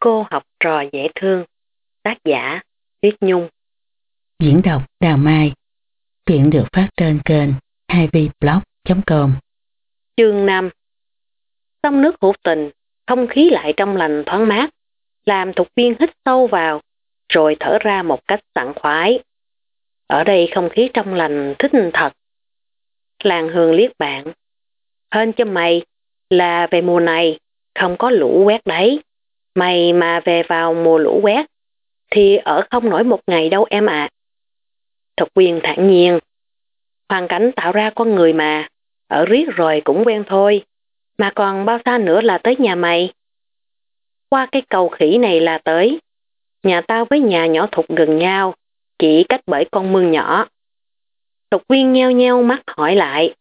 Cô học trò dễ thương. Tác giả Tuyết Nhung Diễn đọc Đào Mai Chuyện được phát trên kênh 2vblog.com Chương 5 Sông nước hữu tình, không khí lại trong lành thoáng mát, làm thục viên hít sâu vào, rồi thở ra một cách sẵn khoái. Ở đây không khí trong lành thích thật. Làng hương liếc bạn. Hên cho mày là về mùa này không có lũ quét đấy. Mày mà về vào mùa lũ quét thì ở không nổi một ngày đâu em ạ. À. Thục quyền thản nhiên. Hoàn cảnh tạo ra con người mà, ở riết rồi cũng quen thôi. Mà còn bao xa nữa là tới nhà mày? Qua cái cầu khỉ này là tới. Nhà tao với nhà nhỏ thục gần nhau, chỉ cách bởi con mương nhỏ. Thục viên nheo nheo mắt hỏi lại.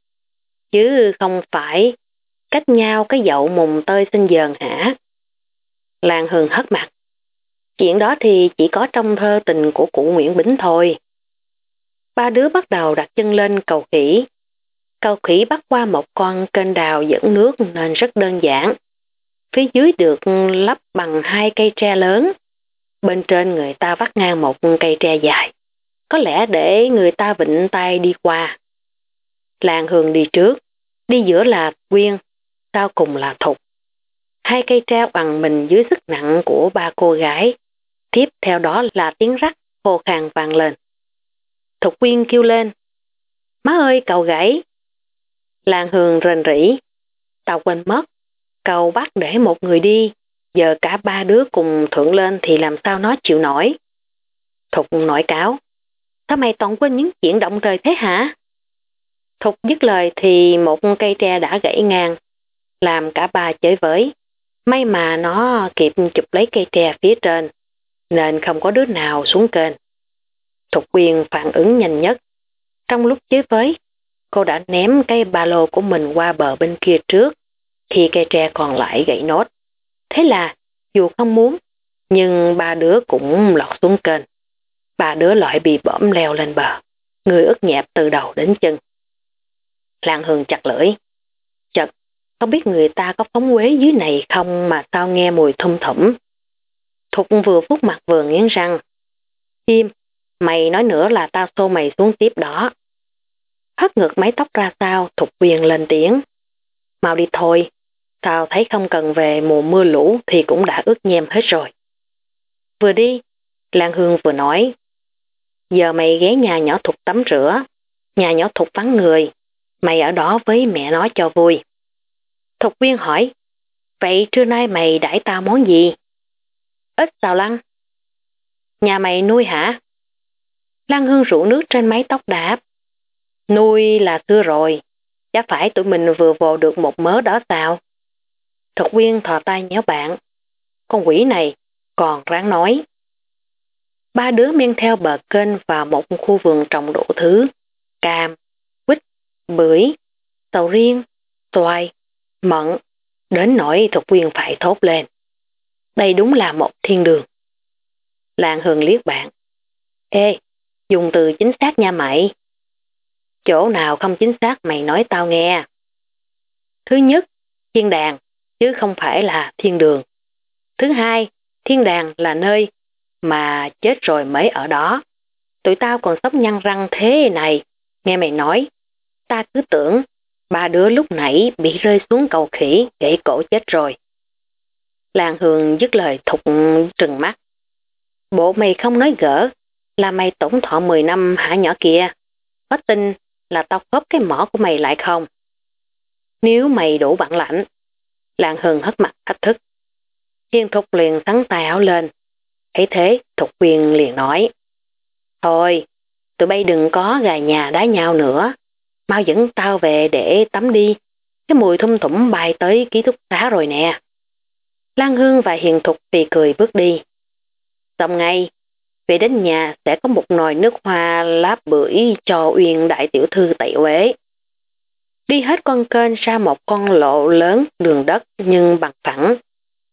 Chứ không phải cách nhau cái dậu mùng tơi sinh dờn hả? Lan Hường hất mặt. Chuyện đó thì chỉ có trong thơ tình của cụ Nguyễn Bính thôi. Ba đứa bắt đầu đặt chân lên cầu khỉ. Cầu khỉ bắt qua một con kênh đào dẫn nước nên rất đơn giản. Phía dưới được lắp bằng hai cây tre lớn. Bên trên người ta vắt ngang một cây tre dài. Có lẽ để người ta vịnh tay đi qua. Làng Hường đi trước, đi giữa là Quyên, sau cùng là Thục. Hai cây tre bằng mình dưới sức nặng của ba cô gái. Tiếp theo đó là tiếng rắc khô khàng vang lên. Thục Quyên kêu lên. Má ơi cầu gãy. Làng Hường rền rỉ. Tao quên mất. Cầu bắt để một người đi. Giờ cả ba đứa cùng thượng lên thì làm sao nó chịu nổi. Thục nổi cáo. Sao mày toàn quên những chuyện động trời thế hả? Thục dứt lời thì một cây tre đã gãy ngang, làm cả ba chơi với. May mà nó kịp chụp lấy cây tre phía trên, nên không có đứa nào xuống kênh. Thục quyền phản ứng nhanh nhất. Trong lúc chế với, cô đã ném cây ba lô của mình qua bờ bên kia trước, khi cây tre còn lại gãy nốt. Thế là, dù không muốn, nhưng ba đứa cũng lọt xuống kênh. Ba đứa loại bị bõm leo lên bờ, người ướt nhẹp từ đầu đến chân. Lan Hương chặt lưỡi. Không biết người ta có phóng quế dưới này không mà sao nghe mùi thum thủm. Thục vừa phút mặt vừa nghiến răng. Chim, mày nói nữa là tao xô mày xuống tiếp đó. Hất ngược mái tóc ra sao, Thục quyền lên tiếng. Mau đi thôi, tao thấy không cần về mùa mưa lũ thì cũng đã ướt nhem hết rồi. Vừa đi, Lan Hương vừa nói. Giờ mày ghé nhà nhỏ Thục tắm rửa, nhà nhỏ Thục vắng người, mày ở đó với mẹ nó cho vui. Thục viên hỏi, vậy trưa nay mày đãi tao món gì? Ít xào lăng. Nhà mày nuôi hả? Lăng Hương rủ nước trên mái tóc đáp. Nuôi là xưa rồi, chắc phải tụi mình vừa vồ được một mớ đó sao? Thục viên thò tay nhéo bạn. Con quỷ này còn ráng nói. Ba đứa men theo bờ kênh vào một khu vườn trồng đủ thứ. Cam, quýt, bưởi, sầu riêng, xoài, mận, đến nỗi thuộc viên phải thốt lên. Đây đúng là một thiên đường. Làng hường liếc bạn. Ê, dùng từ chính xác nha mày. Chỗ nào không chính xác mày nói tao nghe. Thứ nhất, thiên đàng, chứ không phải là thiên đường. Thứ hai, thiên đàng là nơi mà chết rồi mới ở đó. Tụi tao còn sống nhăn răng thế này, nghe mày nói, ta cứ tưởng ba đứa lúc nãy bị rơi xuống cầu khỉ, gãy cổ chết rồi. Làng Hường dứt lời thục trừng mắt. Bộ mày không nói gỡ, là mày tổng thọ 10 năm hả nhỏ kia. Có tin là tao khớp cái mỏ của mày lại không? Nếu mày đủ bản lãnh, làng Hường hất mặt thách thức. Thiên Thục liền sắn tay áo lên. Thấy thế, Thục Quyền liền nói. Thôi, tụi bay đừng có gà nhà đá nhau nữa. Mau dẫn tao về để tắm đi. Cái mùi thum thủng bay tới ký túc xá rồi nè. Lan Hương và Hiền Thục thì cười bước đi. Xong ngay, về đến nhà sẽ có một nồi nước hoa láp bưởi cho Uyên đại tiểu thư tẩy uế. Đi hết con kênh ra một con lộ lớn đường đất nhưng bằng phẳng.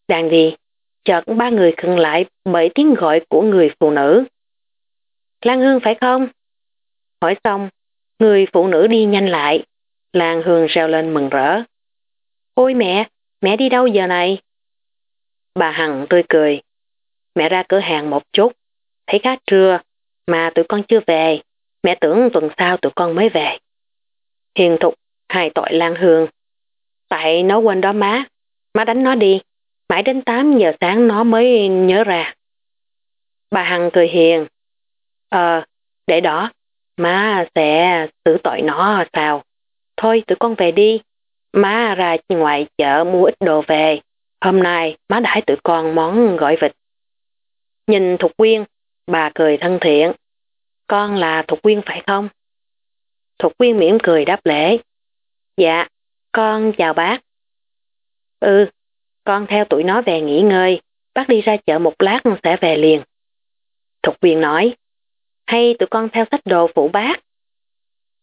Đang đi, chợt ba người khựng lại bởi tiếng gọi của người phụ nữ. Lan Hương phải không? Hỏi xong, người phụ nữ đi nhanh lại. Lan Hương reo lên mừng rỡ. Ôi mẹ, mẹ đi đâu giờ này? Bà Hằng tươi cười. Mẹ ra cửa hàng một chút, thấy khá trưa, mà tụi con chưa về. Mẹ tưởng tuần sau tụi con mới về. Hiền thục, hài tội Lan Hương. Tại nó quên đó má, má đánh nó đi. Mãi đến 8 giờ sáng nó mới nhớ ra. Bà Hằng cười hiền. Ờ, để đó, má sẽ xử tội nó sao? Thôi tụi con về đi. Má ra ngoài chợ mua ít đồ về. Hôm nay má đãi tụi con món gỏi vịt. Nhìn Thục Quyên, bà cười thân thiện. Con là Thục Quyên phải không? Thục Quyên mỉm cười đáp lễ. Dạ, con chào bác. Ừ, con theo tụi nó về nghỉ ngơi, bác đi ra chợ một lát sẽ về liền. Thục Quyên nói, hay tụi con theo sách đồ phụ bác?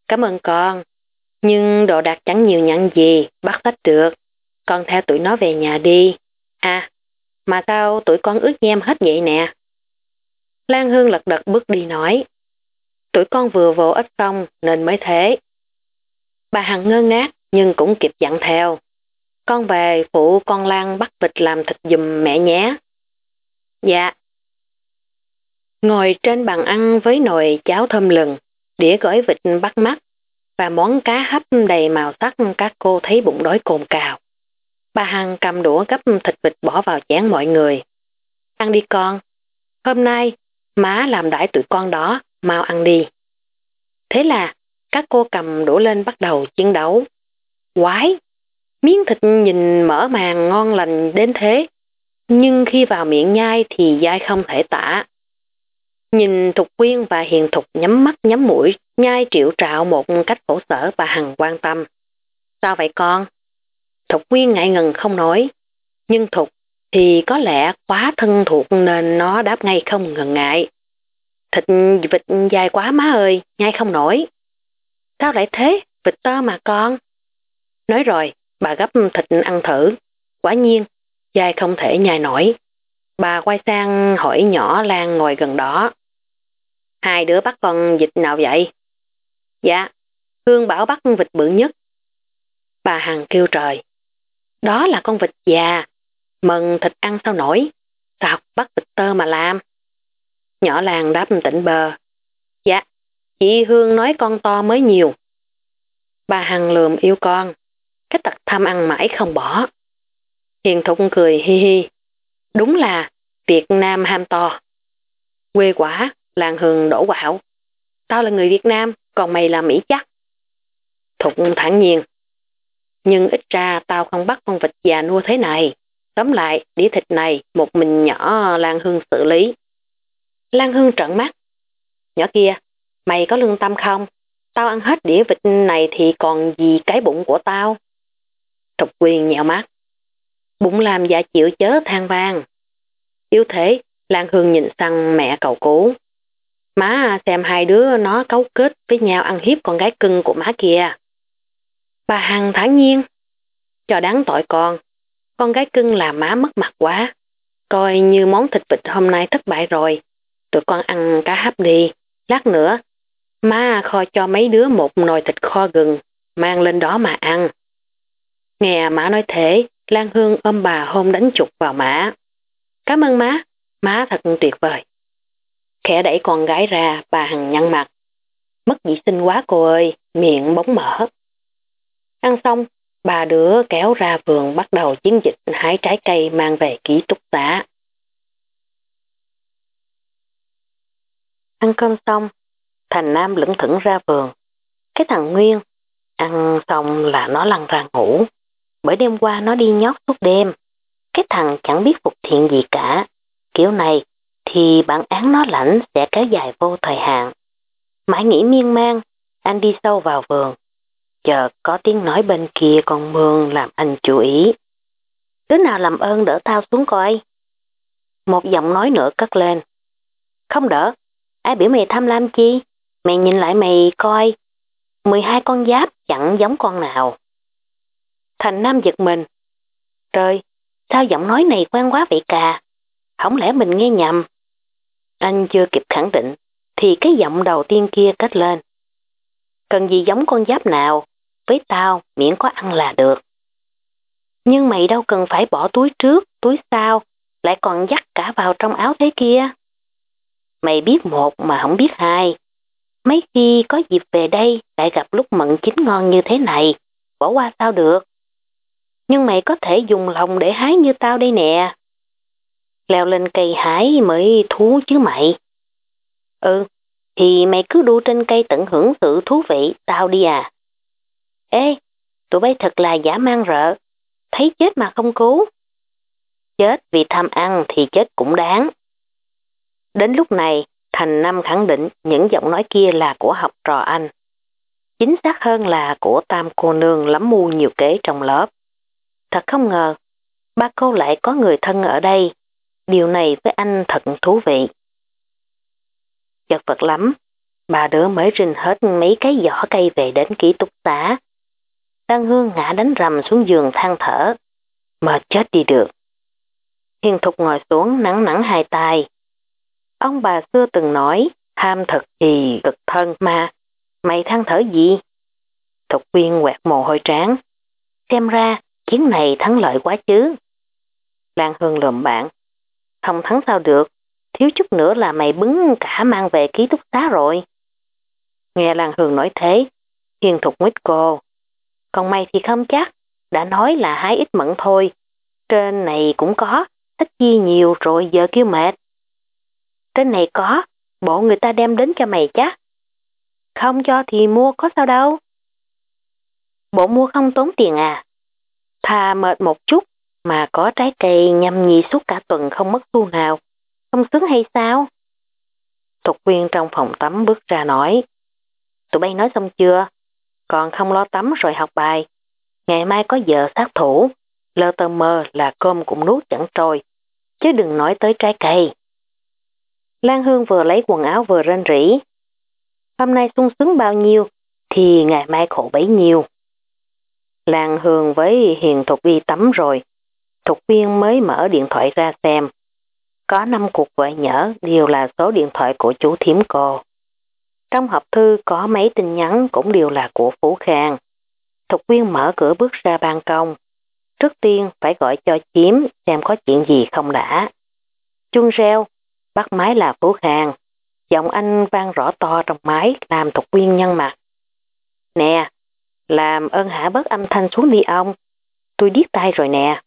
Cảm ơn con, nhưng đồ đạc chẳng nhiều nhận gì, bắt sách được. Con theo tụi nó về nhà đi. À, mà sao tụi con ướt nhem hết vậy nè? Lan Hương lật đật bước đi nói. Tụi con vừa vô ít xong nên mới thế. Bà Hằng ngơ ngác nhưng cũng kịp dặn theo. Con về phụ con Lan bắt vịt làm thịt dùm mẹ nhé. Dạ. Ngồi trên bàn ăn với nồi cháo thơm lừng, đĩa gỏi vịt bắt mắt và món cá hấp đầy màu sắc các cô thấy bụng đói cồn cào. Bà Hằng cầm đũa gấp thịt vịt bỏ vào chén mọi người. Ăn đi con. Hôm nay, má làm đãi tụi con đó, mau ăn đi. Thế là, các cô cầm đũa lên bắt đầu chiến đấu. Quái! Miếng thịt nhìn mở màng ngon lành đến thế, nhưng khi vào miệng nhai thì dai không thể tả. Nhìn Thục Quyên và Hiền Thục nhắm mắt nhắm mũi, nhai triệu trạo một cách khổ sở và Hằng quan tâm. Sao vậy con? Thục Quyên ngại ngần không nói, nhưng Thục thì có lẽ quá thân thuộc nên nó đáp ngay không ngần ngại. Thịt vịt dài quá má ơi, nhai không nổi. Sao lại thế? Vịt to mà con. Nói rồi, bà gấp thịt ăn thử. Quả nhiên, dài không thể nhai nổi. Bà quay sang hỏi nhỏ Lan ngồi gần đó. Hai đứa bắt con vịt nào vậy? Dạ, Hương bảo bắt vịt bự nhất. Bà Hằng kêu trời. Đó là con vịt già, mần thịt ăn sao nổi, sao bắt vịt tơ mà làm. Nhỏ làng đáp tỉnh bờ. Dạ, chị Hương nói con to mới nhiều. Bà Hằng lườm yêu con, cái tật tham ăn mãi không bỏ. Hiền Thục cười hi hi. Đúng là Việt Nam ham to. Quê quả, Lan Hương đổ quạo. Tao là người Việt Nam, còn mày là Mỹ chắc. Thục thẳng nhiên. Nhưng ít ra tao không bắt con vịt già nua thế này. Tóm lại, đĩa thịt này một mình nhỏ Lan Hương xử lý. Lan Hương trợn mắt. Nhỏ kia, mày có lương tâm không? Tao ăn hết đĩa vịt này thì còn gì cái bụng của tao? Thục quyền nhẹo mắt. Bụng làm dạ chịu chớ than vang. Yếu thế, Lan Hương nhìn sang mẹ cầu cứu. Má xem hai đứa nó cấu kết với nhau ăn hiếp con gái cưng của má kia. Bà Hằng thản nhiên. Cho đáng tội con. Con gái cưng là má mất mặt quá. Coi như món thịt vịt hôm nay thất bại rồi. Tụi con ăn cá hấp đi. Lát nữa, má kho cho mấy đứa một nồi thịt kho gừng. Mang lên đó mà ăn. Nghe má nói thế, Lan Hương ôm bà hôn đánh chục vào má. Cảm ơn má, má thật tuyệt vời. Khẽ đẩy con gái ra, bà Hằng nhăn mặt. Mất vị sinh quá cô ơi, miệng bóng mở. Ăn xong, bà đứa kéo ra vườn bắt đầu chiến dịch hái trái cây mang về ký túc xá. Ăn cơm xong, Thành Nam lững thững ra vườn. Cái thằng Nguyên, ăn xong là nó lăn ra ngủ. Bởi đêm qua nó đi nhót suốt đêm. Cái thằng chẳng biết phục thiện gì cả. Kiểu này thì bản án nó lãnh sẽ kéo dài vô thời hạn. Mãi nghĩ miên man, anh đi sâu vào vườn. Chợt có tiếng nói bên kia con mương làm anh chú ý. Đứa nào làm ơn đỡ tao xuống coi. Một giọng nói nữa cất lên. Không đỡ, ai biểu mày tham lam chi? Mày nhìn lại mày coi. 12 con giáp chẳng giống con nào. Thành Nam giật mình. Trời, sao giọng nói này quen quá vậy cà? Không lẽ mình nghe nhầm? Anh chưa kịp khẳng định, thì cái giọng đầu tiên kia kết lên. Cần gì giống con giáp nào, với tao miễn có ăn là được. Nhưng mày đâu cần phải bỏ túi trước, túi sau, lại còn dắt cả vào trong áo thế kia. Mày biết một mà không biết hai. Mấy khi có dịp về đây lại gặp lúc mận chín ngon như thế này, bỏ qua sao được. Nhưng mày có thể dùng lòng để hái như tao đây nè. Leo lên cây hái mới thú chứ mày. Ừ, thì mày cứ đu trên cây tận hưởng sự thú vị, tao đi à. Ê, tụi bay thật là giả mang rợ, thấy chết mà không cứu. Chết vì tham ăn thì chết cũng đáng. Đến lúc này, Thành Năm khẳng định những giọng nói kia là của học trò anh. Chính xác hơn là của tam cô nương lắm mưu nhiều kế trong lớp. Thật không ngờ, ba cô lại có người thân ở đây. Điều này với anh thật thú vị. Chật vật lắm, Bà đứa mới rinh hết mấy cái giỏ cây về đến ký túc xá. Đăng Hương ngã đánh rầm xuống giường than thở. Mệt chết đi được. Hiền Thục ngồi xuống nắng nắng hai tay. Ông bà xưa từng nói, ham thật thì cực thân mà, mày than thở gì? Thục viên quẹt mồ hôi tráng. Xem ra, chiến này thắng lợi quá chứ. Lan Hương lùm bạn. Không thắng sao được, thiếu chút nữa là mày bứng cả mang về ký túc xá rồi. Nghe Lan Hương nói thế, Hiền Thục nguyết cô. Còn mày thì không chắc, đã nói là hái ít mận thôi. Trên này cũng có, ít chi nhiều rồi giờ kêu mệt. Trên này có, bộ người ta đem đến cho mày chắc. Không cho thì mua có sao đâu. Bộ mua không tốn tiền à? Thà mệt một chút mà có trái cây nhâm nhi suốt cả tuần không mất xu nào. Không sướng hay sao? Thục viên trong phòng tắm bước ra nói. Tụi bay nói xong chưa? Còn không lo tắm rồi học bài. Ngày mai có giờ sát thủ. Lơ tơ mơ là cơm cũng nuốt chẳng trôi. Chứ đừng nói tới trái cây. Lan Hương vừa lấy quần áo vừa rên rỉ. Hôm nay sung sướng bao nhiêu, thì ngày mai khổ bấy nhiêu. Lan Hương với Hiền Thục đi tắm rồi. Thục viên mới mở điện thoại ra xem. Có 5 cuộc gọi nhỡ đều là số điện thoại của chú thiếm cô. Trong hộp thư có mấy tin nhắn cũng đều là của Phú Khang. Thục viên mở cửa bước ra ban công. Trước tiên phải gọi cho chiếm xem có chuyện gì không đã. Chuông reo, bắt máy là Phú Khang. Giọng anh vang rõ to trong máy làm Thục viên nhân mặt. Nè, làm ơn hạ bớt âm thanh xuống đi ông. Tôi điếc tay rồi nè.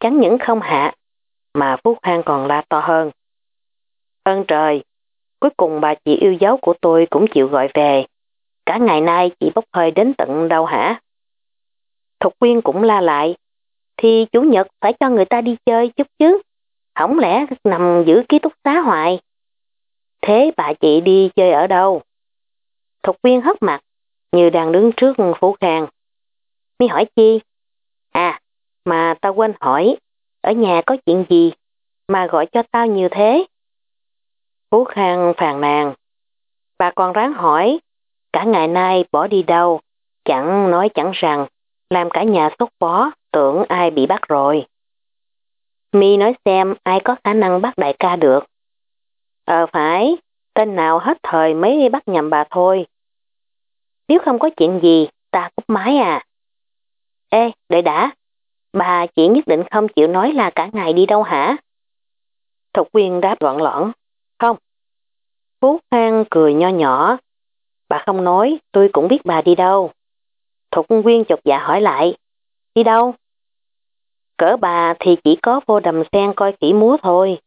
Chẳng những không hạ, mà Phú Khang còn la to hơn. Ơn trời, cuối cùng bà chị yêu dấu của tôi cũng chịu gọi về. Cả ngày nay chị bốc hơi đến tận đâu hả? Thục quyên cũng la lại. Thì chủ nhật phải cho người ta đi chơi chút chứ. Không lẽ nằm giữ ký túc xá hoài? Thế bà chị đi chơi ở đâu? Thục viên hất mặt, như đang đứng trước Phú Khang. Mi hỏi chi? À, mà tao quên hỏi, ở nhà có chuyện gì mà gọi cho tao nhiều thế? Phú Khang phàn nàn. Bà còn ráng hỏi, cả ngày nay bỏ đi đâu, chẳng nói chẳng rằng, làm cả nhà sốt bó, tưởng ai bị bắt rồi. Mi nói xem ai có khả năng bắt đại ca được. Ờ phải, tên nào hết thời mới bắt nhầm bà thôi. Nếu không có chuyện gì, ta cúp máy à. Ê, đợi đã, bà chỉ nhất định không chịu nói là cả ngày đi đâu hả? Thục quyên đáp loạn lõn. Không. Phú Khang cười nho nhỏ. Bà không nói, tôi cũng biết bà đi đâu. Thục quyên chột dạ hỏi lại. Đi đâu? Cỡ bà thì chỉ có vô đầm sen coi kỹ múa thôi.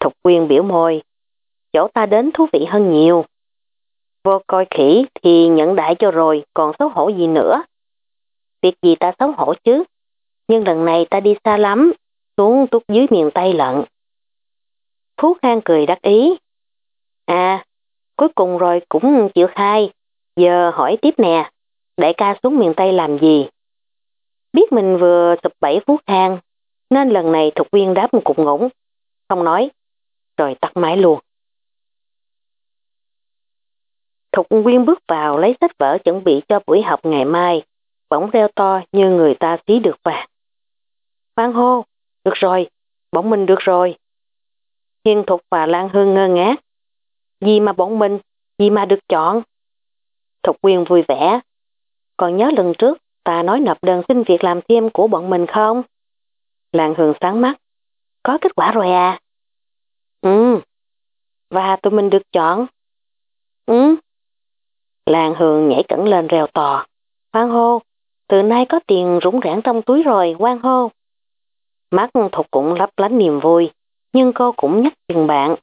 Thục quyên biểu môi. Chỗ ta đến thú vị hơn nhiều. Vô coi khỉ thì nhận đại cho rồi, còn xấu hổ gì nữa. Việc gì ta xấu hổ chứ? Nhưng lần này ta đi xa lắm, xuống túc dưới miền Tây lận. Phú Khang cười đắc ý. À, cuối cùng rồi cũng chịu khai. Giờ hỏi tiếp nè, đại ca xuống miền Tây làm gì? Biết mình vừa sụp bẫy Phú Khang, nên lần này Thục Viên đáp một cục ngủng. Không nói, rồi tắt máy luôn. Thục Nguyên bước vào lấy sách vở chuẩn bị cho buổi học ngày mai, bỗng reo to như người ta xí được vàng. Phan hô, được rồi, bọn mình được rồi. Hiên Thục và Lan Hương ngơ ngác. Gì mà bọn mình, gì mà được chọn. Thục Quyên vui vẻ. Còn nhớ lần trước ta nói nộp đơn xin việc làm thêm của bọn mình không? Lan Hương sáng mắt. có kết quả rồi à? Ừ, và tụi mình được chọn. Ừ. Lan Hương nhảy cẩn lên rèo tò. Hoan hô, từ nay có tiền rủng rãng trong túi rồi, hoan hô. Mắt Thục cũng lấp lánh niềm vui, nhưng cô cũng nhắc chừng bạn.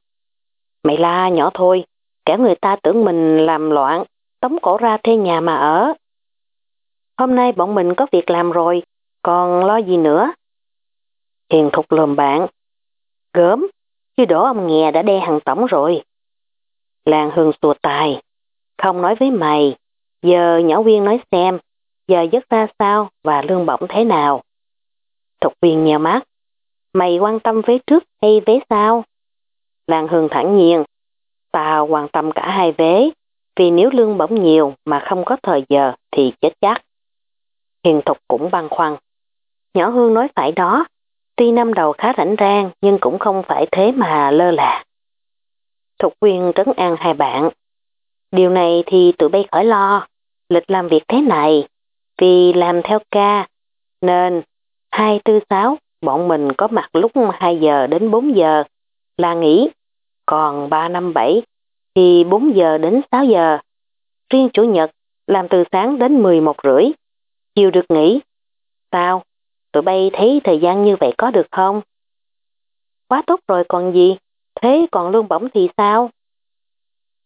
Mày la nhỏ thôi, kẻ người ta tưởng mình làm loạn, tống cổ ra thuê nhà mà ở. Hôm nay bọn mình có việc làm rồi, còn lo gì nữa? Hiền Thục lườm bạn. Gớm, chứ đổ ông nghè đã đe hàng tổng rồi. Làng Hương xùa tài. Không nói với mày, giờ nhỏ viên nói xem, giờ giấc ra sao và lương bổng thế nào. Thục viên nhào mắt. Mày quan tâm vé trước hay vé sau? Làng Hương thẳng nhiên. Tao quan tâm cả hai vé, vì nếu lương bổng nhiều mà không có thời giờ thì chết chắc. Hiền Thục cũng băn khoăn. Nhỏ Hương nói phải đó, tuy năm đầu khá rảnh rang nhưng cũng không phải thế mà lơ là. Thục viên trấn an hai bạn. Điều này thì tụi bay khỏi lo, lịch làm việc thế này, vì làm theo ca, nên 246 bọn mình có mặt lúc 2 giờ đến 4 giờ là nghỉ, còn 357 thì 4 giờ đến 6 giờ. Riêng Chủ nhật làm từ sáng đến 11 rưỡi, chiều được nghỉ. Sao? Tụi bay thấy thời gian như vậy có được không? Quá tốt rồi còn gì? Thế còn lương bổng thì sao?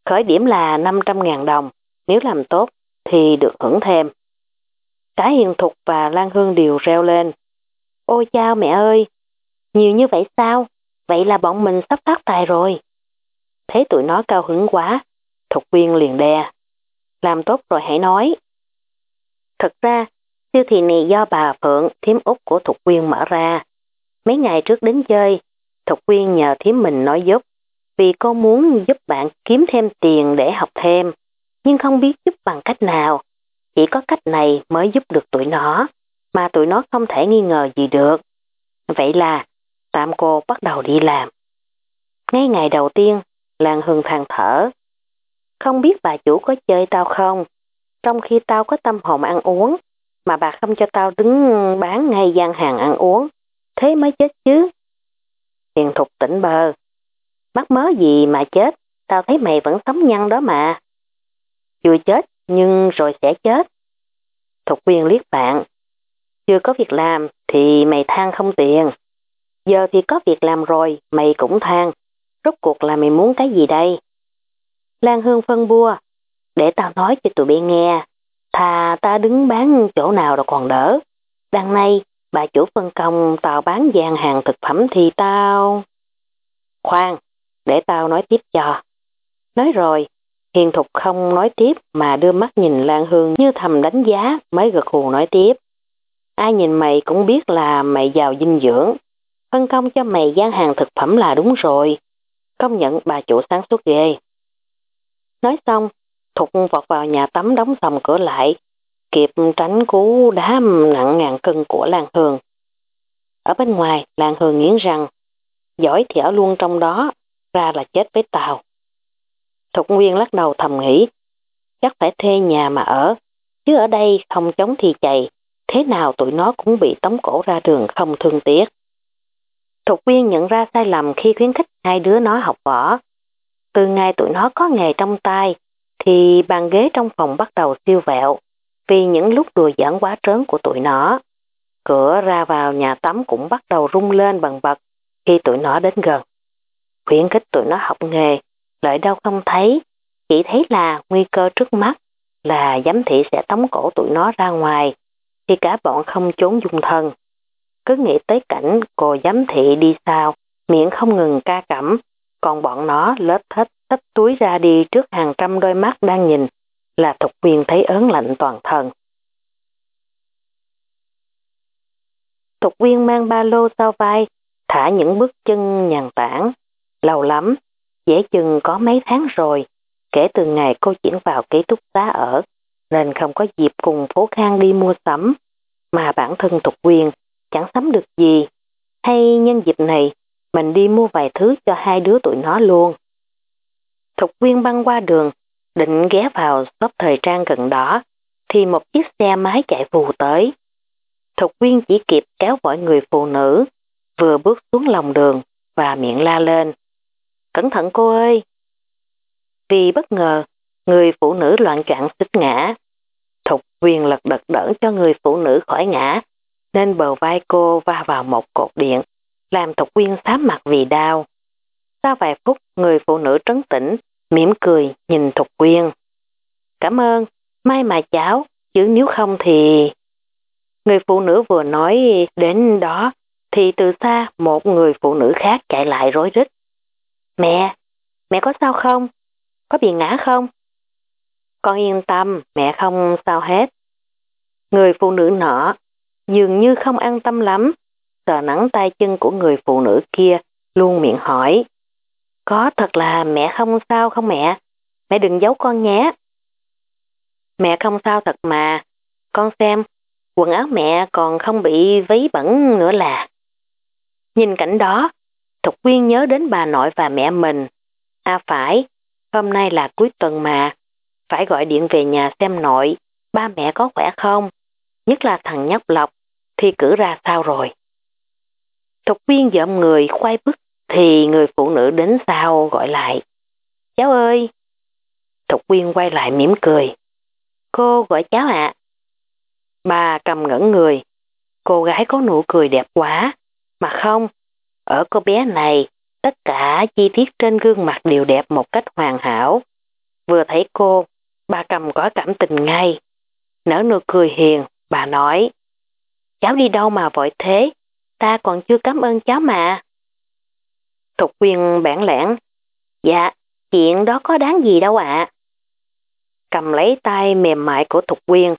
Khởi điểm là 500.000 đồng, nếu làm tốt thì được hưởng thêm. Cả Hiền Thục và Lan Hương đều reo lên. Ôi chao mẹ ơi, nhiều như vậy sao? Vậy là bọn mình sắp phát tài rồi. Thấy tụi nó cao hứng quá, Thục Viên liền đè. Làm tốt rồi hãy nói. Thật ra, siêu thị này do bà Phượng, thiếm út của Thục Viên mở ra. Mấy ngày trước đến chơi, Thục Quyên nhờ Thiếm mình nói giúp, vì cô muốn giúp bạn kiếm thêm tiền để học thêm, nhưng không biết giúp bằng cách nào. Chỉ có cách này mới giúp được tụi nó, mà tụi nó không thể nghi ngờ gì được. Vậy là tạm cô bắt đầu đi làm. Ngay ngày đầu tiên, Lan Hương than thở. Không biết bà chủ có chơi tao không? Trong khi tao có tâm hồn ăn uống, mà bà không cho tao đứng bán ngay gian hàng ăn uống. Thế mới chết chứ. Hiền thục tỉnh bờ. Mắc mớ gì mà chết, tao thấy mày vẫn sống nhăn đó mà. Chưa chết, nhưng rồi sẽ chết. Thục viên liếc bạn. Chưa có việc làm thì mày than không tiền. Giờ thì có việc làm rồi, mày cũng than. Rốt cuộc là mày muốn cái gì đây? Lan Hương phân bua. Để tao nói cho tụi bay nghe. Thà ta đứng bán chỗ nào rồi còn đỡ. Đằng nay bà chủ phân công tao bán gian hàng thực phẩm thì tao... Khoan, để tao nói tiếp cho. Nói rồi, Hiền Thục không nói tiếp mà đưa mắt nhìn Lan Hương như thầm đánh giá mới gật hù nói tiếp. Ai nhìn mày cũng biết là mày giàu dinh dưỡng. Phân công cho mày gian hàng thực phẩm là đúng rồi. Công nhận bà chủ sáng suốt ghê. Nói xong, Thục vọt vào nhà tắm đóng sầm cửa lại, kịp tránh cú đá nặng ngàn cân của Lan Hương. Ở bên ngoài, Lan Hương nghiến răng, giỏi thì ở luôn trong đó, ra là chết với tàu. Thục Nguyên lắc đầu thầm nghĩ, chắc phải thuê nhà mà ở, chứ ở đây không chống thì chạy, thế nào tụi nó cũng bị tống cổ ra đường không thương tiếc. Thục viên nhận ra sai lầm khi khuyến khích hai đứa nó học võ. Từ ngày tụi nó có nghề trong tay, thì bàn ghế trong phòng bắt đầu siêu vẹo vì những lúc đùa giỡn quá trớn của tụi nó. Cửa ra vào nhà tắm cũng bắt đầu rung lên bằng bật khi tụi nó đến gần. Khuyến khích tụi nó học nghề, lợi đâu không thấy, chỉ thấy là nguy cơ trước mắt là giám thị sẽ tống cổ tụi nó ra ngoài, thì cả bọn không trốn dung thân. Cứ nghĩ tới cảnh cô giám thị đi sao, miệng không ngừng ca cẩm, còn bọn nó lết thết tách túi ra đi trước hàng trăm đôi mắt đang nhìn, là Thục Viên thấy ớn lạnh toàn thân. Thục Viên mang ba lô sau vai, thả những bước chân nhàn tản. Lâu lắm, dễ chừng có mấy tháng rồi, kể từ ngày cô chuyển vào ký túc xá ở, nên không có dịp cùng phố khang đi mua sắm, mà bản thân Thục Quyền chẳng sắm được gì. Hay nhân dịp này, mình đi mua vài thứ cho hai đứa tụi nó luôn. Thục Quyên băng qua đường, định ghé vào shop thời trang gần đó, thì một chiếc xe máy chạy vù tới. Thục Quyên chỉ kịp kéo vội người phụ nữ, vừa bước xuống lòng đường và miệng la lên. Cẩn thận cô ơi! Vì bất ngờ, người phụ nữ loạn trạng xích ngã. Thục viên lật đật đỡ cho người phụ nữ khỏi ngã, nên bờ vai cô va vào một cột điện, làm Thục viên xám mặt vì đau. Sau vài phút, người phụ nữ trấn tĩnh, mỉm cười nhìn Thục viên. Cảm ơn, may mà cháu, chứ nếu không thì... Người phụ nữ vừa nói đến đó, thì từ xa một người phụ nữ khác chạy lại rối rít. Mẹ, mẹ có sao không? Có bị ngã không? Con yên tâm, mẹ không sao hết. Người phụ nữ nọ dường như không an tâm lắm, sờ nắng tay chân của người phụ nữ kia, luôn miệng hỏi. Có thật là mẹ không sao không mẹ? Mẹ đừng giấu con nhé. Mẹ không sao thật mà. Con xem, quần áo mẹ còn không bị vấy bẩn nữa là. Nhìn cảnh đó, Thục Quyên nhớ đến bà nội và mẹ mình. À phải, hôm nay là cuối tuần mà, phải gọi điện về nhà xem nội, ba mẹ có khỏe không, nhất là thằng nhóc Lộc, thì cử ra sao rồi. Thục Viên dợm người khoai bức thì người phụ nữ đến sau gọi lại. Cháu ơi! Thục Viên quay lại mỉm cười. Cô gọi cháu ạ. Bà cầm ngẩn người. Cô gái có nụ cười đẹp quá. Mà không, ở cô bé này, tất cả chi tiết trên gương mặt đều đẹp một cách hoàn hảo. Vừa thấy cô, bà cầm có cảm tình ngay. Nở nụ cười hiền, bà nói. Cháu đi đâu mà vội thế? Ta còn chưa cảm ơn cháu mà. Thục quyên bản lẻn. Dạ, chuyện đó có đáng gì đâu ạ. Cầm lấy tay mềm mại của Thục quyên,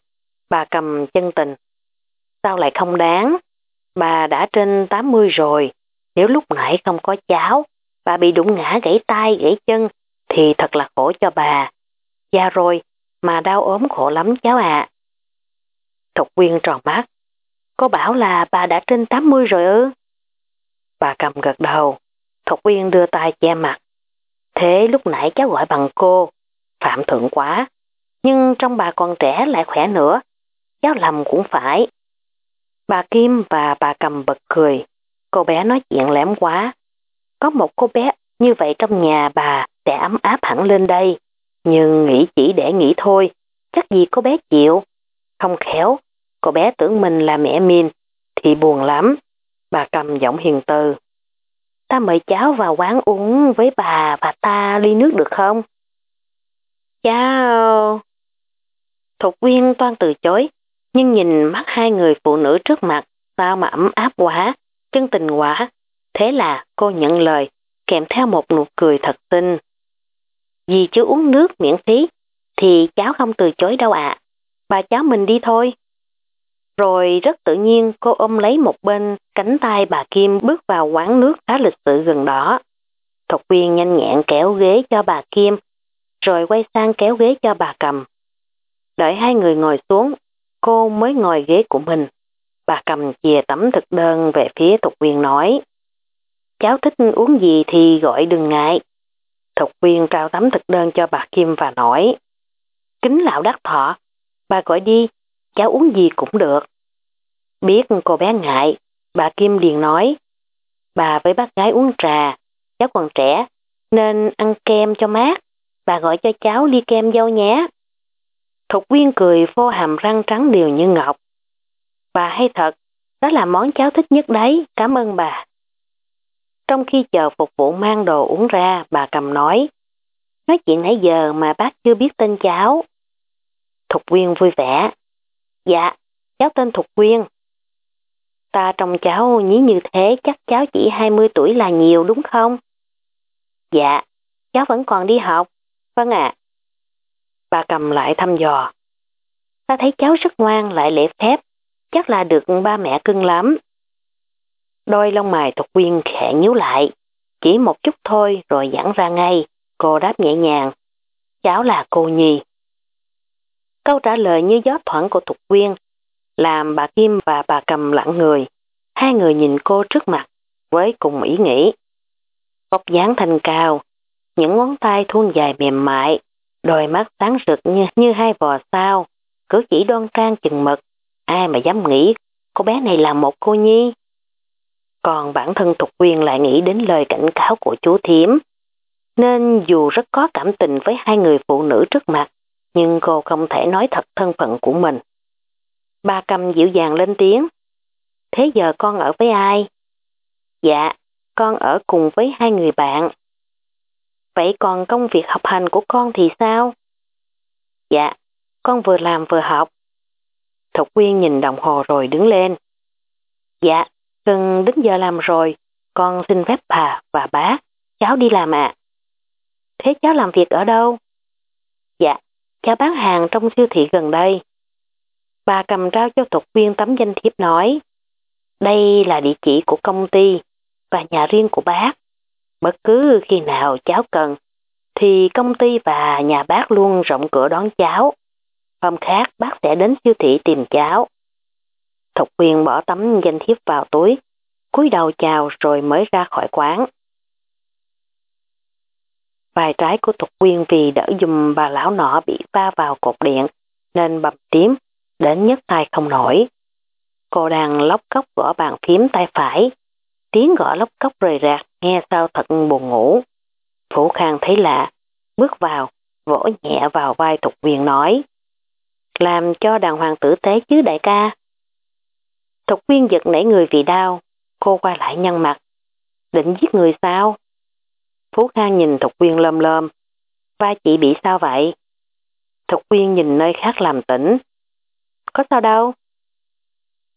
bà cầm chân tình. Sao lại không đáng? Bà đã trên 80 rồi, nếu lúc nãy không có cháu, bà bị đụng ngã gãy tay gãy chân, thì thật là khổ cho bà da rồi, mà đau ốm khổ lắm cháu ạ. À. Thục quyên tròn mắt. Cô bảo là bà đã trên 80 rồi ư? Bà cầm gật đầu. Thục quyên đưa tay che mặt. Thế lúc nãy cháu gọi bằng cô. Phạm thượng quá. Nhưng trong bà còn trẻ lại khỏe nữa. Cháu lầm cũng phải. Bà Kim và bà cầm bật cười. Cô bé nói chuyện lém quá. Có một cô bé như vậy trong nhà bà sẽ ấm áp hẳn lên đây. Nhưng nghĩ chỉ để nghĩ thôi. Chắc gì cô bé chịu. Không khéo, cô bé tưởng mình là mẹ Min. Thì buồn lắm. Bà cầm giọng hiền từ. Ta mời cháu vào quán uống với bà và ta ly nước được không? Cháu... Thục viên toan từ chối, nhưng nhìn mắt hai người phụ nữ trước mặt, sao mà ấm áp quá, chân tình quá. Thế là cô nhận lời, kèm theo một nụ cười thật xinh. Vì chưa uống nước miễn phí, thì cháu không từ chối đâu ạ. Bà cháu mình đi thôi. Rồi rất tự nhiên cô ôm lấy một bên cánh tay bà Kim bước vào quán nước khá lịch sự gần đó. Thục viên nhanh nhẹn kéo ghế cho bà Kim, rồi quay sang kéo ghế cho bà cầm. Đợi hai người ngồi xuống, cô mới ngồi ghế của mình. Bà cầm chìa tấm thực đơn về phía Thục Viên nói. Cháu thích uống gì thì gọi đừng ngại. Thục Viên trao tấm thực đơn cho bà Kim và nói. Kính lão đắc thọ, bà gọi đi, cháu uống gì cũng được. Biết cô bé ngại, bà Kim liền nói. Bà với bác gái uống trà, cháu còn trẻ, nên ăn kem cho mát. Bà gọi cho cháu ly kem dâu nhé. Thục Viên cười phô hàm răng trắng đều như ngọc. Bà hay thật, đó là món cháu thích nhất đấy, cảm ơn bà. Trong khi chờ phục vụ mang đồ uống ra, bà cầm nói. Nói chuyện nãy giờ mà bác chưa biết tên cháu. Thục Quyên vui vẻ. Dạ, cháu tên Thục Quyên. Ta trông cháu nhí như thế chắc cháu chỉ 20 tuổi là nhiều đúng không? Dạ, cháu vẫn còn đi học. Vâng ạ. Bà cầm lại thăm dò. Ta thấy cháu rất ngoan lại lễ phép, chắc là được ba mẹ cưng lắm. Đôi lông mày Thục Quyên khẽ nhíu lại, chỉ một chút thôi rồi giãn ra ngay, cô đáp nhẹ nhàng. Cháu là cô Nhi. Câu trả lời như gió thoảng của Thục Quyên, làm bà Kim và bà cầm lặng người. Hai người nhìn cô trước mặt, với cùng ý nghĩ. Vóc dáng thanh cao, những ngón tay thun dài mềm mại, đôi mắt sáng rực như, như hai vò sao, cử chỉ đoan trang chừng mực, ai mà dám nghĩ cô bé này là một cô nhi. Còn bản thân Thục Quyên lại nghĩ đến lời cảnh cáo của chú Thiếm. Nên dù rất có cảm tình với hai người phụ nữ trước mặt, nhưng cô không thể nói thật thân phận của mình. Ba cầm dịu dàng lên tiếng. Thế giờ con ở với ai? Dạ, con ở cùng với hai người bạn. Vậy còn công việc học hành của con thì sao? Dạ, con vừa làm vừa học. Thục Quyên nhìn đồng hồ rồi đứng lên. Dạ, cần đến giờ làm rồi, con xin phép bà và bác, cháu đi làm ạ. Thế cháu làm việc ở đâu? Dạ, cháu bán hàng trong siêu thị gần đây. Bà cầm trao cho thuộc viên tấm danh thiếp nói, đây là địa chỉ của công ty và nhà riêng của bác. Bất cứ khi nào cháu cần, thì công ty và nhà bác luôn rộng cửa đón cháu. Hôm khác bác sẽ đến siêu thị tìm cháu. Thục Quyên bỏ tấm danh thiếp vào túi, cúi đầu chào rồi mới ra khỏi quán. Vài trái của Thục Quyên vì đỡ dùm bà lão nọ bị va vào cột điện, nên bầm tím, đến nhất tay không nổi. Cô đang lóc cốc gõ bàn phím tay phải, tiếng gõ lóc cốc rời rạc nghe sao thật buồn ngủ. Phủ Khang thấy lạ, bước vào, vỗ nhẹ vào vai Thục Quyên nói làm cho đàng hoàng tử tế chứ đại ca. Thục viên giật nảy người vì đau, cô qua lại nhăn mặt. Định giết người sao? Phú Khang nhìn Thục viên lơm lơm. ba chị bị sao vậy? Thục viên nhìn nơi khác làm tỉnh. Có sao đâu?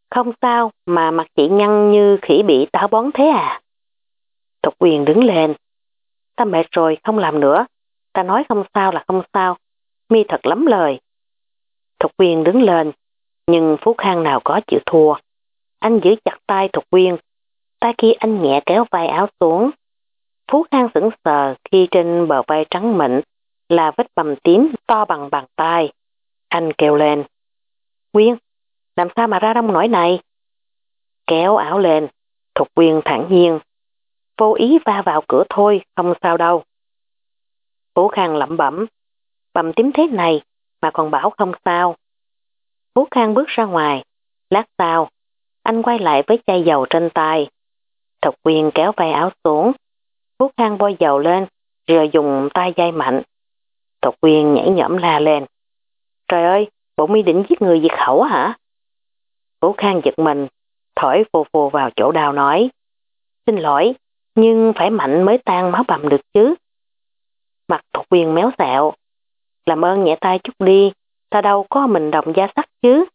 Không sao mà mặt chị nhăn như khỉ bị táo bón thế à? Thục quyên đứng lên. Ta mệt rồi không làm nữa. Ta nói không sao là không sao. Mi thật lắm lời. Thục Quyên đứng lên, nhưng Phú Khang nào có chịu thua. Anh giữ chặt tay Thục Quyên, tay kia anh nhẹ kéo vai áo xuống. Phú Khang sững sờ khi trên bờ vai trắng mịn là vết bầm tím to bằng bàn tay. Anh kêu lên. Quyên, làm sao mà ra đông nổi này? Kéo áo lên, Thục Quyên thẳng nhiên. Vô ý va vào cửa thôi, không sao đâu. Phú Khang lẩm bẩm. Bầm tím thế này mà còn bảo không sao. Phú Khang bước ra ngoài, lát sau, anh quay lại với chai dầu trên tay. Thục quyền kéo vai áo xuống, Phú Khang bôi dầu lên, rồi dùng tay dây mạnh. Thục quyền nhảy nhõm la lên. Trời ơi, bộ mi định giết người diệt khẩu hả? Vũ Khang giật mình, thổi phù phù vào chỗ đào nói. Xin lỗi, nhưng phải mạnh mới tan máu bầm được chứ. Mặt Thục quyền méo xẹo, làm ơn nhẹ tay chút đi, ta đâu có mình đồng gia sắc chứ.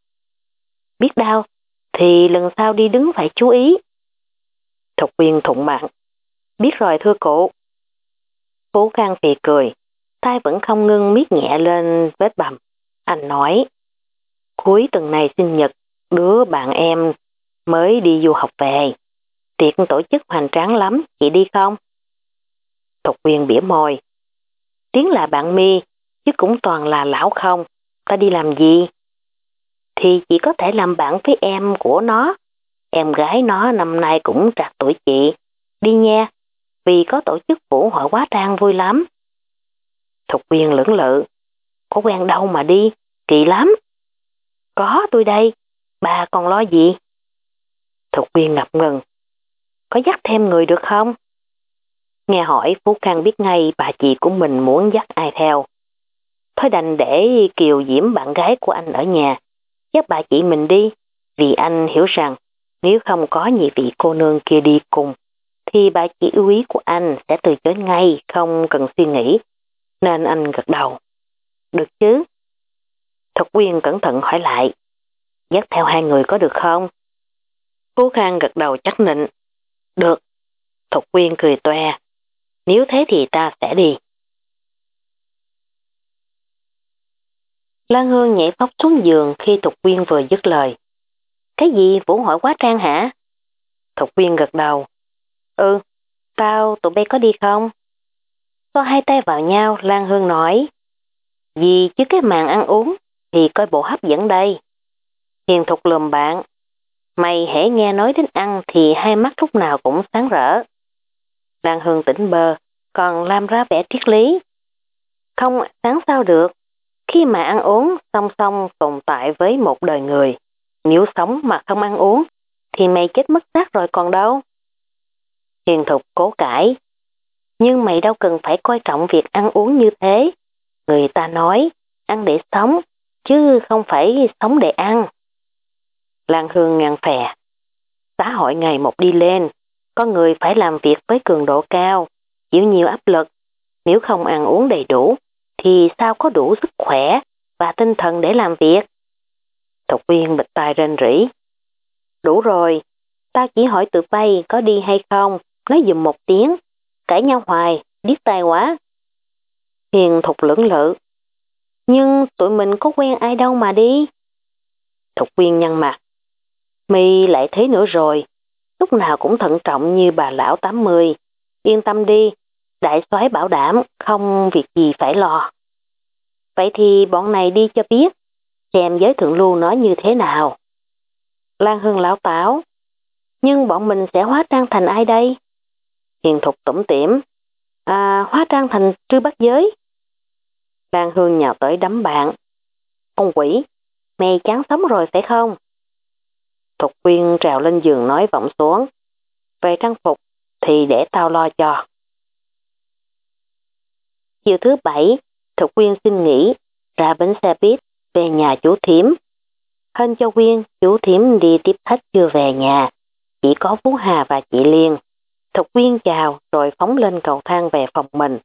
Biết đau, thì lần sau đi đứng phải chú ý. Thục viên thụng mạng. Biết rồi thưa cụ. Phú Khang phì cười, tay vẫn không ngưng miết nhẹ lên vết bầm. Anh nói, cuối tuần này sinh nhật, đứa bạn em mới đi du học về. Tiệc tổ chức hoành tráng lắm, chị đi không? Thục viên bỉa môi. Tiếng là bạn mi, chứ cũng toàn là lão không, ta đi làm gì? Thì chỉ có thể làm bạn với em của nó. Em gái nó năm nay cũng trạc tuổi chị. Đi nha, vì có tổ chức vũ hội quá trang vui lắm. Thục viên lưỡng lự. Có quen đâu mà đi, kỳ lắm. Có tôi đây, bà còn lo gì? Thục viên ngập ngừng. Có dắt thêm người được không? Nghe hỏi Phú Khang biết ngay bà chị của mình muốn dắt ai theo. Thôi đành để Kiều Diễm bạn gái của anh ở nhà, dắt bà chị mình đi, vì anh hiểu rằng nếu không có nhị vị cô nương kia đi cùng, thì bà chị ưu ý của anh sẽ từ chối ngay, không cần suy nghĩ. Nên anh gật đầu. Được chứ? Thục Quyên cẩn thận hỏi lại. Dắt theo hai người có được không? Phú Khang gật đầu chắc nịnh. Được. Thục Quyên cười toe. Nếu thế thì ta sẽ đi. Lan Hương nhảy phóc xuống giường khi Thục Quyên vừa dứt lời. Cái gì vũ hỏi quá trang hả? Thục Quyên gật đầu. Ừ, tao tụi bay có đi không? Có hai tay vào nhau, Lan Hương nói. Vì chứ cái màn ăn uống thì coi bộ hấp dẫn đây. Hiền Thục lùm bạn. Mày hãy nghe nói đến ăn thì hai mắt lúc nào cũng sáng rỡ. Lan Hương tỉnh bơ, còn làm ra vẻ triết lý. Không sáng sao được, khi mà ăn uống song song tồn tại với một đời người, nếu sống mà không ăn uống, thì mày chết mất xác rồi còn đâu. Hiền thục cố cãi. Nhưng mày đâu cần phải coi trọng việc ăn uống như thế. Người ta nói, ăn để sống, chứ không phải sống để ăn. Lan Hương ngăn phè. Xã hội ngày một đi lên, có người phải làm việc với cường độ cao, chịu nhiều áp lực. Nếu không ăn uống đầy đủ, thì sao có đủ sức khỏe và tinh thần để làm việc? Thục viên bịch tai rên rỉ. Đủ rồi, ta chỉ hỏi tụi bay có đi hay không, nói dùm một tiếng, cãi nhau hoài, điếc tai quá. Hiền thục lưỡng lự. Nhưng tụi mình có quen ai đâu mà đi. Thục viên nhăn mặt. Mi lại thế nữa rồi, lúc nào cũng thận trọng như bà lão 80. Yên tâm đi, đại soái bảo đảm không việc gì phải lo. Vậy thì bọn này đi cho biết, xem giới thượng lưu nói như thế nào. Lan Hương lão táo, nhưng bọn mình sẽ hóa trang thành ai đây? Hiền thục tủm tỉm, à, hóa trang thành trư bắt giới. Lan Hương nhào tới đấm bạn. Ông quỷ, mày chán sống rồi phải không? Thục quyên trèo lên giường nói vọng xuống. Về trang phục thì để tao lo cho. Chiều thứ bảy, Thục quyên xin nghỉ, ra bến xe buýt, về nhà chú Thiếm. Hên cho Quyên, chú Thiếm đi tiếp khách chưa về nhà. Chỉ có Phú Hà và chị Liên. Thục Quyên chào rồi phóng lên cầu thang về phòng mình.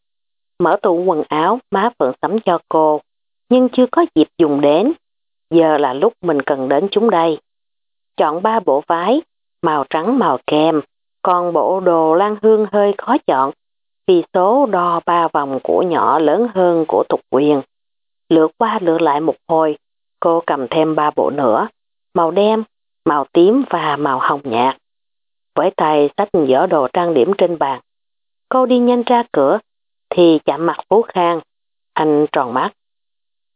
Mở tủ quần áo, má Phượng sắm cho cô, nhưng chưa có dịp dùng đến. Giờ là lúc mình cần đến chúng đây. Chọn ba bộ váy, màu trắng màu kem, còn bộ đồ lan hương hơi khó chọn vì số đo ba vòng của nhỏ lớn hơn của Thục Quyền. Lựa qua lựa lại một hồi, cô cầm thêm ba bộ nữa, màu đen, màu tím và màu hồng nhạt. Với tay sách giỏ đồ trang điểm trên bàn, cô đi nhanh ra cửa, thì chạm mặt Phú Khang. Anh tròn mắt.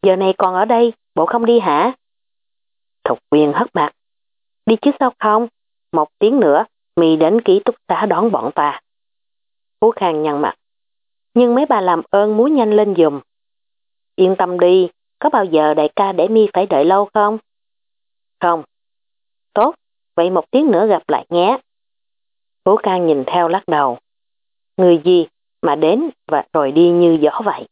Giờ này còn ở đây, bộ không đi hả? Thục Quyền hất mặt. Đi chứ sao không? Một tiếng nữa, mì đến ký túc xá đón bọn ta. Phú Khang nhăn mặt. Nhưng mấy bà làm ơn muốn nhanh lên dùm. Yên tâm đi, có bao giờ đại ca để mi phải đợi lâu không? Không. Tốt, vậy một tiếng nữa gặp lại nhé. Phú Khang nhìn theo lắc đầu. Người gì mà đến và rồi đi như gió vậy?